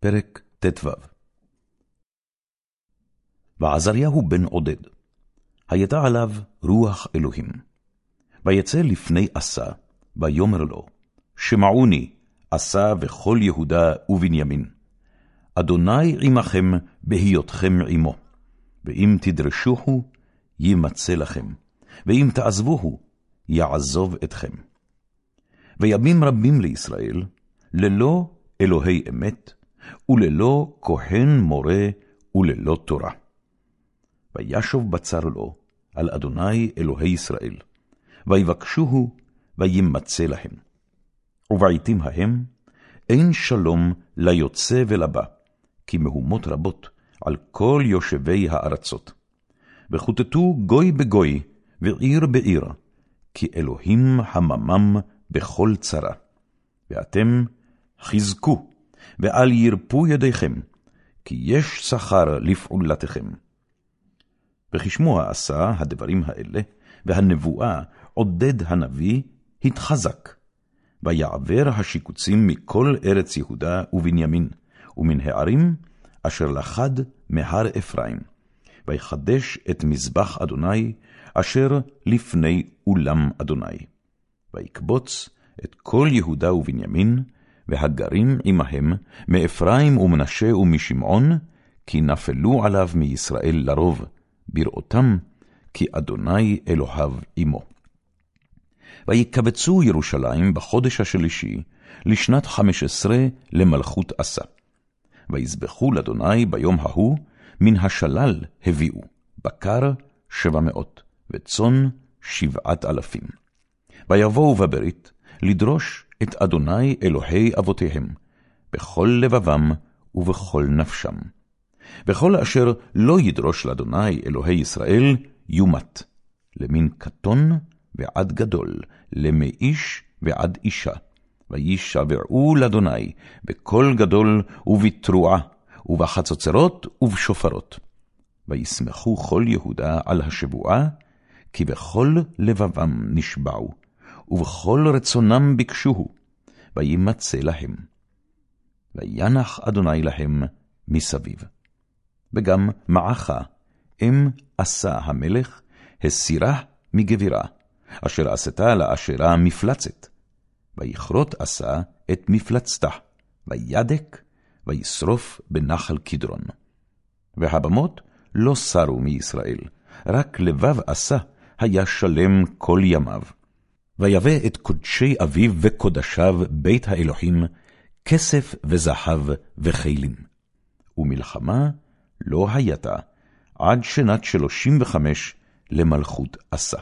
פרק ט"ו ועזריהו בן עודד, הייתה עליו רוח אלוהים. ויצא לפני עשה, ויאמר לו, שמעוני, עשה וכל יהודה ובנימין. אדוני עמכם בהיותכם עמו, ואם תדרשוהו, יימצא לכם, ואם תעזבוהו, יעזוב אתכם. וימים רבים לישראל, ללא אלוהי אמת, וללא כהן מורה, וללא תורה. וישוב בצר לו על אדוני אלוהי ישראל, ויבקשוהו, וימצא להם. ובעתים ההם, אין שלום ליוצא ולבא, כי מהומות רבות על כל יושבי הארצות. וכותתו גוי בגוי, ועיר בעיר, כי אלוהים הממם בכל צרה. ואתם חזקו, ואל ירפו ידיכם, כי יש שכר לפעולתכם. וכשמוע עשה הדברים האלה, והנבואה עודד הנביא, התחזק, ויעבר השיקוצים מכל ארץ יהודה ובנימין, ומן הערים אשר לחד מהר אפרים, ויחדש את מזבח אדוני, אשר לפני אולם אדוני. ויקבוץ את כל יהודה ובנימין, והגרים עמהם, מאפרים ומנשה ומשמעון, כי נפלו עליו מישראל לרוב, בראותם, כי אדוני אלוהיו עמו. ויקבצו ירושלים בחודש השלישי, לשנת חמש עשרה למלכות עשה. ויזבחו לאדוני ביום ההוא, מן השלל הביאו, בקר שבע מאות, וצאן שבעת אלפים. ויבואו בברית, לדרוש את אדוני אלוהי אבותיהם, בכל לבבם ובכל נפשם. וכל אשר לא ידרוש לאדוני אלוהי ישראל, יומת, למין קטון ועד גדול, למאיש ועד אישה. וישבעו לאדוני בקול גדול ובתרועה, ובחצוצרות ובשופרות. וישמחו כל יהודה על השבועה, כי בכל לבבם נשבעו. ובכל רצונם ביקשוהו, וימצא להם. וינח אדוני להם מסביב. וגם מעכה, אם עשה המלך, הסירה מגבירה, אשר עשתה לאשרה מפלצת. ויכרות עשה את מפלצתה, וידק, וישרוף בנחל קדרון. והבמות לא סרו מישראל, רק לבב עשה היה שלם כל ימיו. ויבא את קודשי אביו וקודשיו בית האלוהים, כסף וזהב וכלים. ומלחמה לא הייתה עד שנת שלושים וחמש למלכות עשה.